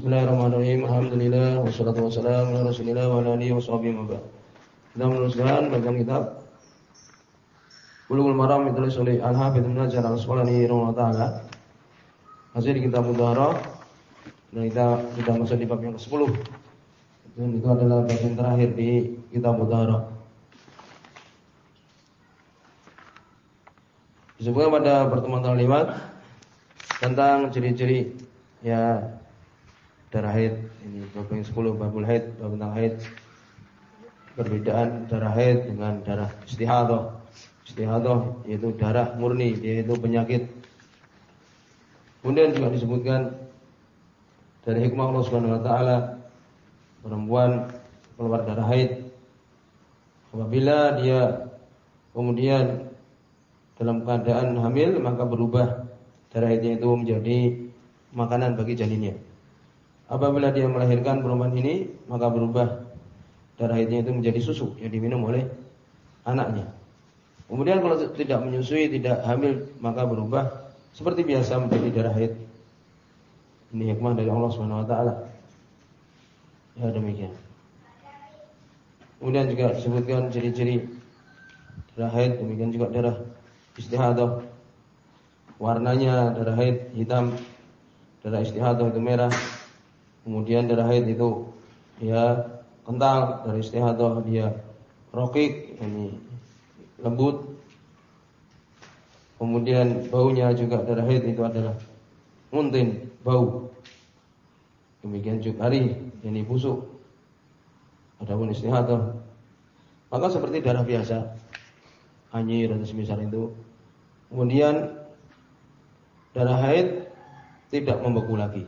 Bismillahirrahmanirrahim. Alhamdulillah wassalatu wassalamu ala Rasulillah wa ala alihi washabihi wa ba'd. Kita meneruskan bacaan kitab Bulughul Maram ditulis oleh Al-Hafidz Ibnu Hajar Al-Asqalani rahimahullah taala. Masih di kitab Mudharah dan kita sudah masuk di bab yang ke-10. Dan itu adalah bab yang terakhir di kitab Mudharah. Disebutkan pada pertemuan terlewat tentang ciri-ciri ya darah haid ini bab yang 10 babul haid bab tentang haid. Perbedaan darah haid dengan darah istihadah. Istihadah yaitu darah murni yaitu penyakit. Kemudian juga disebutkan dari hikmah Allah Subhanahu wa taala perempuan keluar darah haid apabila dia kemudian dalam keadaan hamil maka berubah darah haidnya itu menjadi makanan bagi janinnya Apabila dia melahirkan perempuan ini, maka berubah darah haidnya itu menjadi susu yang diminum oleh anaknya. Kemudian kalau tidak menyusui, tidak hamil, maka berubah seperti biasa menjadi darah haid. Ini hikmah dari Allah Subhanahu wa taala. Ya demikian. Kemudian juga disebutkan ciri-ciri darah haid, demikian juga darah istihadah. Warnanya darah haid hitam, darah istihadah itu merah, Kemudian darah haid itu ya kental dari istihadah dia rokik ini lembut. Kemudian baunya juga darah haid itu adalah muntin, bau. Demikian juga hari ini busuk. Adapun istihadah maka seperti darah biasa, anyir atau semisal itu. Kemudian darah haid tidak membeku lagi.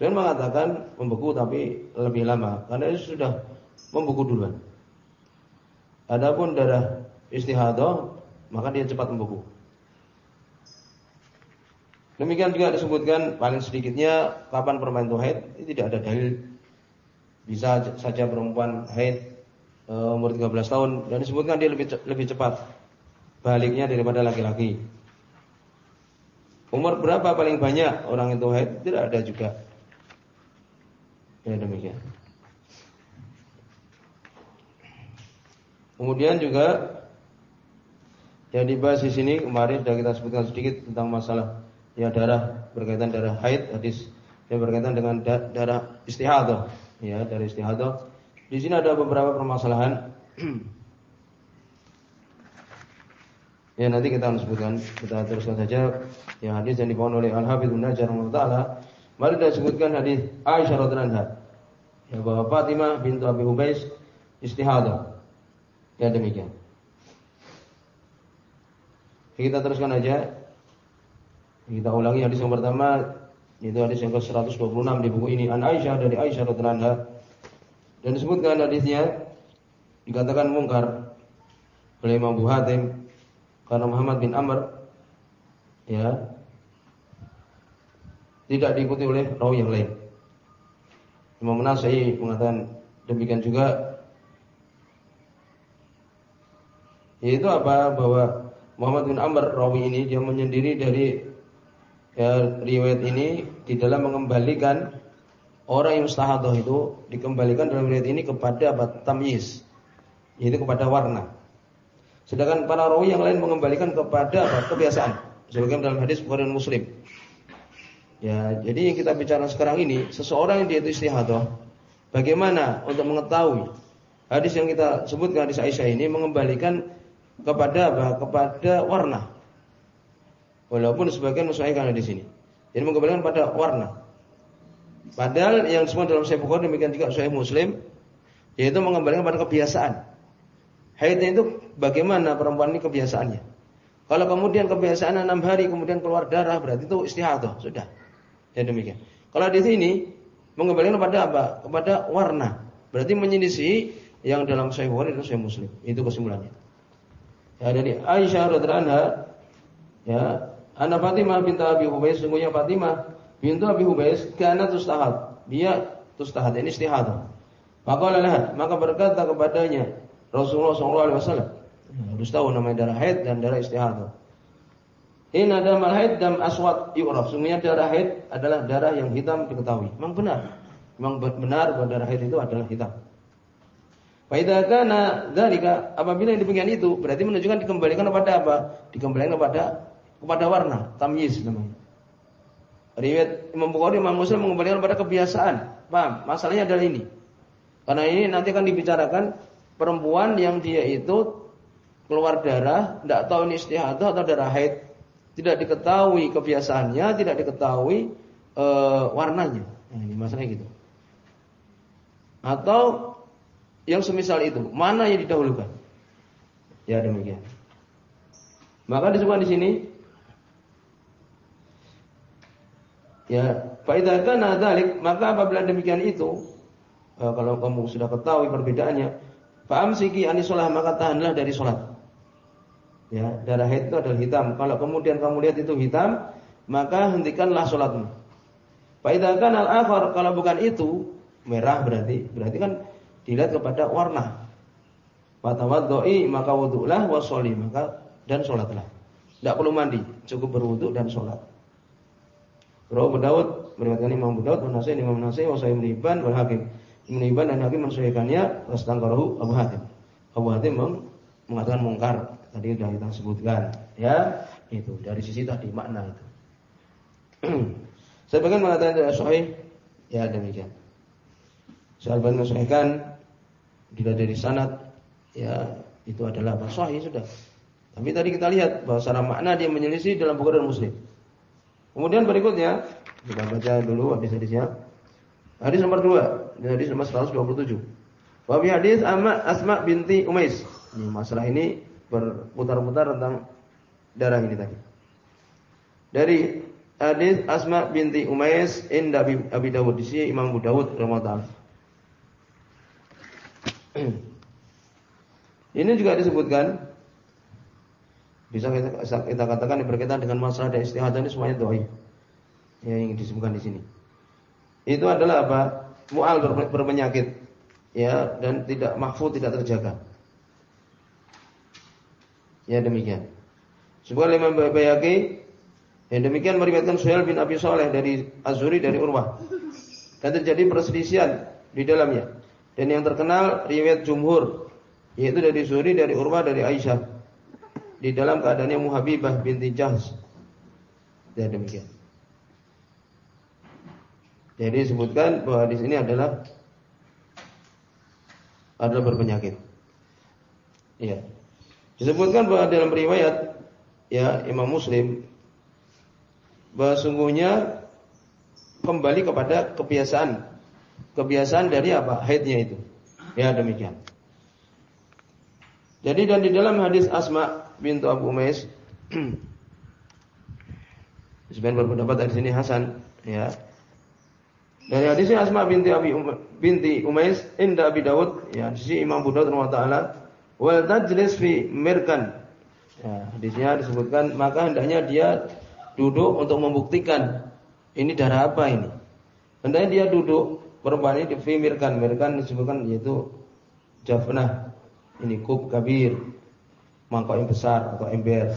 Saya mengatakan membeku tapi lebih lama karena itu sudah membeku duluan. Adapun darah istihadah maka dia cepat membeku. Demikian juga disebutkan paling sedikitnya kapan perempuan itu haid ini tidak ada dalil bisa saja perempuan haid e, umur 13 tahun dan disebutkan dia lebih lebih cepat baliknya daripada laki-laki. Umur berapa paling banyak orang itu haid tidak ada juga. Ya demikian. Kemudian juga yang dibahas di sini kemarin sudah kita sebutkan sedikit tentang masalah ya darah berkaitan darah haid hadis yang berkaitan dengan darah istihadah ya dari istihadah. Di sini ada beberapa permasalahan. ya nanti kita akan sebutkan kita teruskan saja yang hadis yang dibawa oleh Al Habib Ibnu Hajar taala Mari kita sebutkan hadis Aisyah radhiyallahu anha. Ya bahwa Fatimah bintu Abi Ubais istihadah. Ya demikian. Kita teruskan aja. Kita ulangi hadis yang pertama itu hadis yang ke-126 di buku ini An Aisyah dari Aisyah radhiyallahu anha. Dan disebutkan hadisnya dikatakan mungkar oleh Imam Hatim karena Muhammad bin Amr ya tidak diikuti oleh rawi yang lain. Imam Nasai mengatakan demikian juga yaitu apa bahwa Muhammad bin Amr rawi ini dia menyendiri dari ya, riwayat ini di dalam mengembalikan orang yang mustahadah itu dikembalikan dalam riwayat ini kepada apa tamyiz yaitu kepada warna. Sedangkan para rawi yang lain mengembalikan kepada apa kebiasaan. Sebagaimana dalam hadis Bukhari dan Muslim. Ya, jadi yang kita bicara sekarang ini, seseorang yang dia itu istihadah, bagaimana untuk mengetahui hadis yang kita sebutkan hadis Aisyah ini mengembalikan kepada apa? Kepada warna. Walaupun sebagian menyesuaikan di sini. Jadi mengembalikan pada warna. Padahal yang semua dalam Sahih Bukhari demikian juga Sahih Muslim yaitu mengembalikan pada kebiasaan. Haidnya itu bagaimana perempuan ini kebiasaannya. Kalau kemudian kebiasaan enam hari kemudian keluar darah berarti itu istihadah sudah. Ya demikian. Kalau di sini mengembalikan kepada apa? Kepada warna. Berarti menyelisih yang dalam Sahih Bukhari dan Sahih Muslim. Itu kesimpulannya. Ya dari Aisyah radhiyallahu anha ya, Ana Fatimah binti Abi Hubais sungguhnya Fatimah bintu Abi Hubais karena tustahad. Dia tustahad ini istihadah. Maka lah, maka berkata kepadanya Rasulullah sallallahu alaihi wasallam, harus tahu namanya darah haid dan darah istihadah. In ada haid dam aswat yu'raf. Sungguhnya darah haid adalah darah yang hitam diketahui. Memang benar. Memang benar bahwa darah haid itu adalah hitam. Faidza kana dzalika apabila yang demikian itu berarti menunjukkan dikembalikan kepada apa? Dikembalikan kepada kepada warna, tamyiz namanya. Riwayat Imam Bukhari Imam Muslim mengembalikan kepada kebiasaan. Paham? Masalahnya adalah ini. Karena ini nanti akan dibicarakan perempuan yang dia itu keluar darah, tidak tahu ini istihadah atau darah haid, tidak diketahui kebiasaannya, tidak diketahui e, warnanya. Nah, ini masalahnya gitu. Atau yang semisal itu, mana yang didahulukan? Ya demikian. Maka disebutkan di sini Ya, faidza kana dzalik, maka apabila demikian itu, uh, kalau kamu sudah ketahui perbedaannya, siki anisolah maka tahanlah dari sholat. Ya, darah haid itu adalah hitam. Kalau kemudian kamu lihat itu hitam, maka hentikanlah sholatmu. Faidza kana al-akhar, kalau bukan itu, merah berarti, berarti kan dilihat kepada warna. Fatawaddoi maka wudu'lah wa maka dan sholatlah. Tidak perlu mandi, cukup berwudu dan sholat. Rawu Abu Dawud meriwayatkan Imam Abu Dawud, Nasai Imam Nasai, wa Sahih Ibn wal Hakim. Ibnu Ibn dan Hakim mensahihkannya, wastangkarahu Abu Hatim. Abu Hatim mengatakan mungkar. Tadi sudah kita sebutkan, ya. Itu dari sisi tadi makna itu. Sebagian mengatakan tidak sahih, ya demikian. Sahabat mensahihkan tidak dari sanad, ya itu adalah apa? Sudah. Tapi tadi kita lihat bahwa secara makna dia menyelisih dalam Bukhari dan Muslim. Kemudian berikutnya kita baca dulu hadis-hadisnya. Hadis nomor 2, hadis nomor 127. Wa bi hadis Asma binti Umais. Masalah ini berputar-putar tentang darah ini tadi. Dari hadis Asma binti Umais inda Abi Dawud di sini Imam Abu Dawud. Ini juga disebutkan bisa kita, kita katakan berkaitan dengan masalah dan istihadah ini semuanya doi. Ya, yang disebutkan di sini. Itu adalah apa? Mu'al ber, berpenyakit. Ya, dan tidak mahfud, tidak terjaga. Ya demikian. Sebuah lima Bayaki yang demikian meriwayatkan Suhail bin Abi Saleh dari Azuri dari Urwah. Dan terjadi perselisihan di dalamnya. Dan yang terkenal riwayat jumhur yaitu dari Zuri dari Urwah dari Aisyah di dalam keadaannya Muhabibah binti Jahs. Ya demikian. Jadi disebutkan bahwa di sini adalah adalah berpenyakit. Iya. Disebutkan bahwa dalam riwayat ya Imam Muslim bahwa sungguhnya kembali kepada kebiasaan kebiasaan dari apa? haidnya itu. Ya demikian. Jadi dan di dalam hadis Asma bintu Abu Umais. Sebenarnya berpendapat dari sini Hasan, ya. Dari hadisnya Asma binti Abi um, binti Umais inda Abi Dawud, ya, di sisi Imam Abu Dawud taala wal tajlis fi mirkan. Ya, hadisnya disebutkan maka hendaknya dia duduk untuk membuktikan ini darah apa ini. Hendaknya dia duduk perempuan ini di fi mirkan, mirkan disebutkan yaitu jafnah. Ini kub kabir mangkok yang besar atau ember.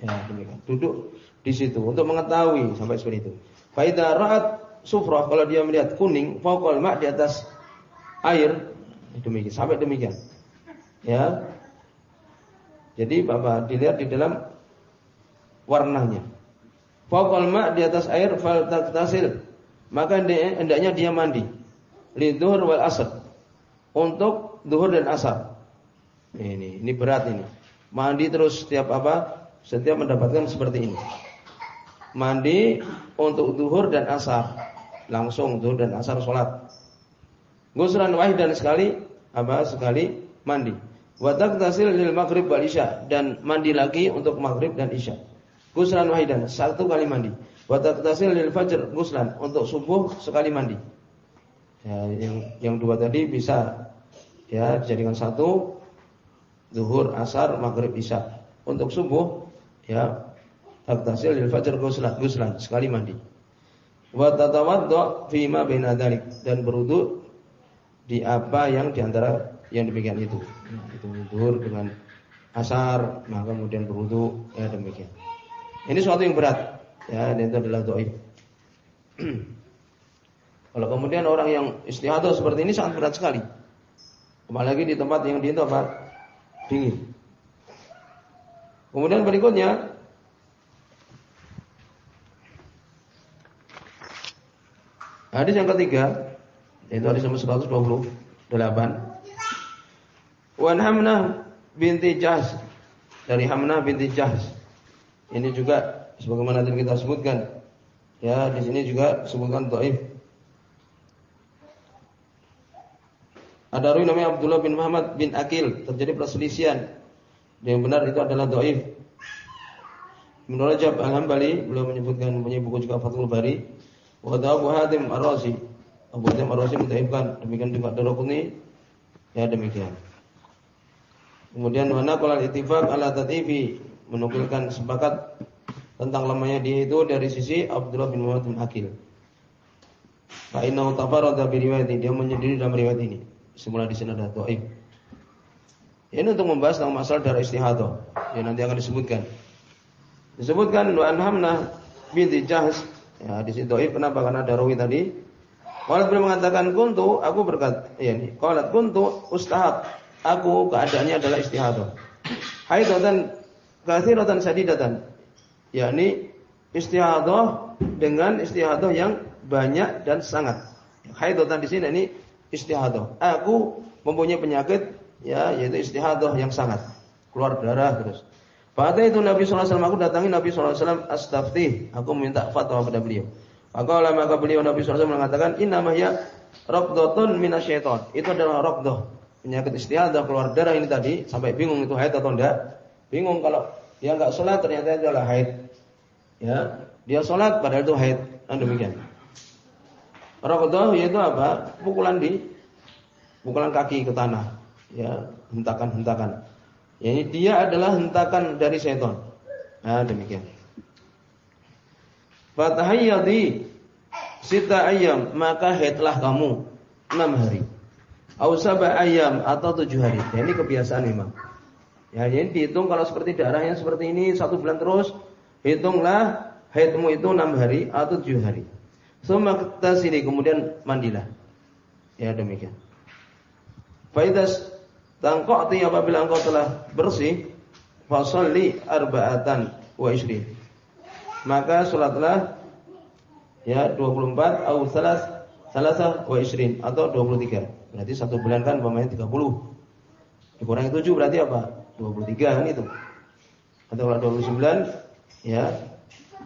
Ya, demikian. Duduk di situ untuk mengetahui sampai seperti itu. Faida ra'at sufrah kalau dia melihat kuning fauqal ma' di atas air demikian sampai demikian. Ya. Jadi Bapak dilihat di dalam warnanya. Fauqal ma' di atas air fal tasil. Maka hendaknya dia mandi. Lidhur wal asar. Untuk duhur dan asar. Ini ini berat ini. Mandi terus setiap apa? Setiap mendapatkan seperti ini. Mandi untuk duhur dan asar. Langsung duhur dan asar sholat. Gusran wahid dan sekali apa? Sekali mandi. Watak tasil lil maghrib wal isya dan mandi lagi untuk maghrib dan isya. Gusran wahidan satu kali mandi. Watak tasil lil fajr guslan untuk subuh sekali mandi. Ya, yang yang dua tadi bisa ya dijadikan satu zuhur, asar, maghrib, isya. Untuk subuh ya taktasil lil fajr ghuslan, ghuslan sekali mandi. Wa tatawaddo fi ma baina dan berwudu di apa yang di antara yang demikian itu. Nah, itu zuhur dengan asar, maka kemudian berwudu ya demikian. Ini suatu yang berat. Ya, dan itu adalah dhaif. Kalau kemudian orang yang istihadah seperti ini sangat berat sekali. Apalagi di tempat yang di tempat Dingin. Kemudian berikutnya Hadis yang ketiga yaitu hadis nomor 128. Wan Hamnah binti Jahs dari Hamnah binti Jahs. Ini juga sebagaimana tadi kita sebutkan. Ya, di sini juga sebutkan dhaif. Ada rawi namanya Abdullah bin Muhammad bin Akil, terjadi perselisihan. Yang benar itu adalah dhaif. Menurut Rajab Al-Hambali, beliau menyebutkan punya buku juga Fathul Bari, wa Abu Hatim Ar-Razi. Abu Hatim Ar-Razi mendhaifkan, demikian juga Darqutni. Ya demikian. Kemudian mana kalau ittifaq ala tatifi menukilkan sepakat tentang lemahnya dia itu dari sisi Abdullah bin Muhammad bin Akil. Fa innahu bi riwayati, dia menyendiri dalam riwayat ini. Semula di sini ada dhaif. Ini untuk membahas tentang masalah darah istihadah yang nanti akan disebutkan. Disebutkan wa anhamna binti Jahs. Ya, di situ dhaif kenapa? Karena ada rawi tadi. Qalat beliau mengatakan kuntu, aku berkata, ya ini. Qalat kuntu ustahab. Aku keadaannya adalah istihadah. Haidatan katsiratan sadidatan. Yakni istihadah dengan istihadah yang banyak dan sangat. Haidatan di sini ini istihadah. Aku mempunyai penyakit ya yaitu istihadah yang sangat keluar darah terus. Pada itu Nabi wasallam aku datangi Nabi sallallahu alaihi aku minta fatwa pada beliau. Maka maka beliau Nabi sallallahu alaihi wasallam mengatakan innamahya raqdatun minasyaiton. Itu adalah raqdah, penyakit istihadah keluar darah ini tadi sampai bingung itu haid atau enggak. Bingung kalau dia enggak sholat ternyata itu adalah haid. Ya, dia sholat padahal itu haid. Nah, demikian. Raqdah yaitu apa? Pukulan di pukulan kaki ke tanah. Ya, hentakan-hentakan. Ya, ini dia adalah hentakan dari setan. Nah, demikian. Fatahayyadi sita ayam, maka haidlah kamu enam hari. Au ayam atau tujuh hari. Ya, ini kebiasaan memang. Ya, ini dihitung kalau seperti darahnya seperti ini satu bulan terus, hitunglah haidmu itu enam hari atau tujuh hari. Suma sini kemudian mandilah. Ya demikian. Faidas tangqati apabila engkau telah bersih, fasalli arba'atan wa isri. Maka salatlah ya 24 atau salas salasa wa isrin atau 23. Berarti satu bulan kan umpamanya 30. Dikurangi 7 berarti apa? 23 kan itu. Atau kalau 29 ya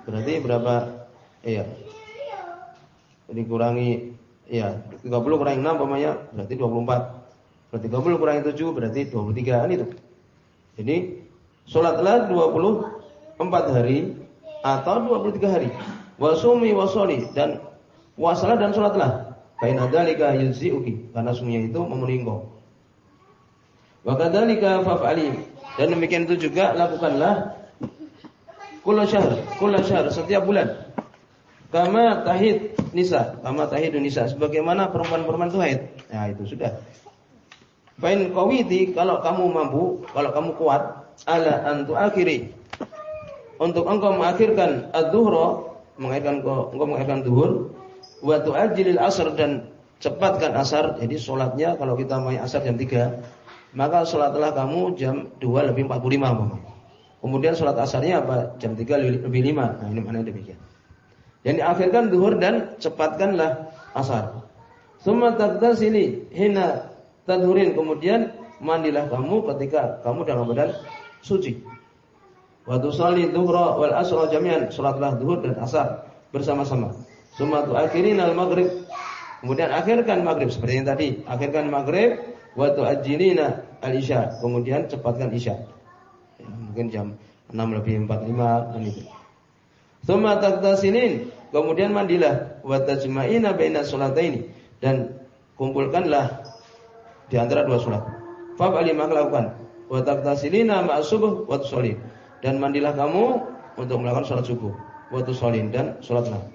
berarti berapa? Iya, dikurangi ya 30 kurangi 6 umpamanya berarti 24. Berarti 30 kurangi 7 berarti 23 kan itu. Jadi salatlah 24 hari atau 23 hari. Wasumi wasoli dan wasalah dan salatlah. Baina dzalika yujzi'uki karena sungguhnya itu memenuhi engkau. Wa kadzalika faf'ali dan demikian itu juga lakukanlah kullu syahr, kullu syahr setiap bulan. Kama tahid nisa, kama tahidun nisa sebagaimana perempuan-perempuan itu haid. Nah, itu sudah. Bain qawiti kalau kamu mampu, kalau kamu kuat ala antu akhiri untuk engkau mengakhirkan ad-dhuhra, mengakhirkan engkau mengakhirkan zuhur wa tu'ajjilil asr dan cepatkan asar. Jadi salatnya kalau kita mau asar jam 3, maka salatlah kamu jam 2 lebih 45 umpamanya. Kemudian salat asarnya apa? Jam 3 lebih 5. Nah, ini maknanya demikian. Yang diakhirkan duhur dan cepatkanlah asar. Summa sini hina tadhurin kemudian mandilah kamu ketika kamu dalam badan suci. Wa tusalli dhuhra wal asra jami'an, salatlah duhur dan asar bersama-sama. Summa tuakhirin al maghrib. Kemudian akhirkan maghrib seperti yang tadi, akhirkan maghrib wa tuajjilina al isya. Kemudian cepatkan isya. Ya, mungkin jam 6 lebih 45 dan itu. Tagtasinin, kemudian mandilah wa tajma'ina baina salataini dan kumpulkanlah di antara dua salat. Fa'ali maka lakukan wa tagtasilina ma'a subuh wa tusolin dan mandilah kamu untuk melakukan salat subuh wa tusolin dan salatlah.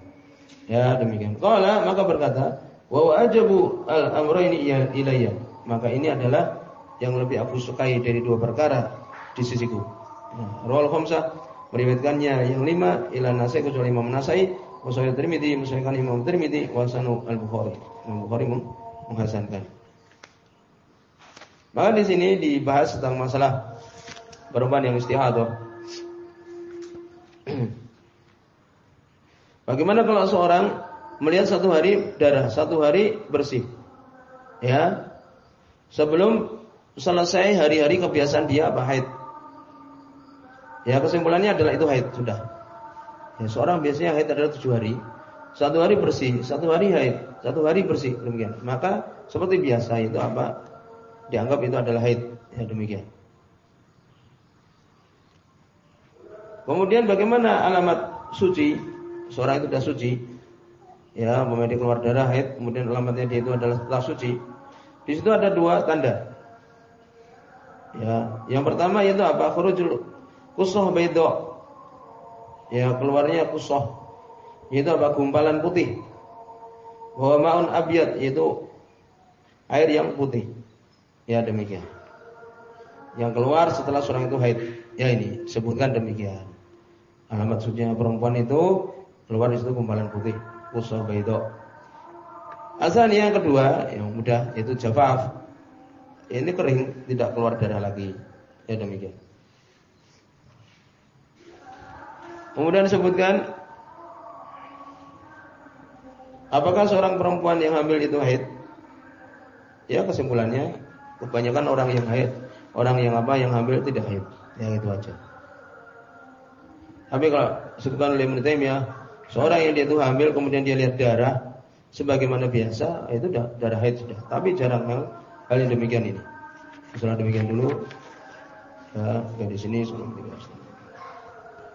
Ya demikian. Qala maka berkata wa ajabu al amrayni ilayya. Maka ini adalah yang lebih aku sukai dari dua perkara di sisiku. Nah, rawal khamsah meriwayatkannya yang lima ila Nasai kecuali Imam Nasai, Musnad Tirmidzi, Musnad Imam Tirmidzi, wa Sanu Al-Bukhari. Imam Bukhari menghasankan. Maka di sini dibahas tentang masalah perempuan yang istihadah. Bagaimana kalau seorang melihat satu hari darah, satu hari bersih? Ya. Sebelum selesai hari-hari kebiasaan dia apa haid. Ya kesimpulannya adalah itu haid sudah. Ya, seorang biasanya haid adalah tujuh hari. Satu hari bersih, satu hari haid, satu hari bersih demikian. Maka seperti biasa itu apa? Dianggap itu adalah haid. Ya demikian. Kemudian bagaimana alamat suci? Seorang itu sudah suci. Ya, memang keluar darah haid, kemudian alamatnya dia itu adalah telah suci. Di situ ada dua tanda. Ya, yang pertama yaitu apa? Khurujul Kusoh bedo. Ya, keluarnya kusoh. Itu apa? Gumpalan putih. Bahwa maun abiyat yaitu air yang putih. Ya, demikian. Yang keluar setelah seorang itu haid. Ya ini, sebutkan demikian. Alamat sucinya perempuan itu keluar di situ putih. Kusoh bedo. Asal yang kedua, yang mudah yaitu jafaf. Ini kering, tidak keluar darah lagi. Ya demikian. Kemudian disebutkan apakah seorang perempuan yang hamil itu haid? Ya kesimpulannya kebanyakan orang yang haid, orang yang apa yang hamil tidak haid. Yang itu aja. Tapi kalau disebutkan oleh Ibnu ya, seorang yang dia itu hamil kemudian dia lihat darah sebagaimana biasa, itu darah haid sudah. Tapi jarang hal, hal yang demikian ini. Setelah demikian dulu, ya, di sini sebelum kita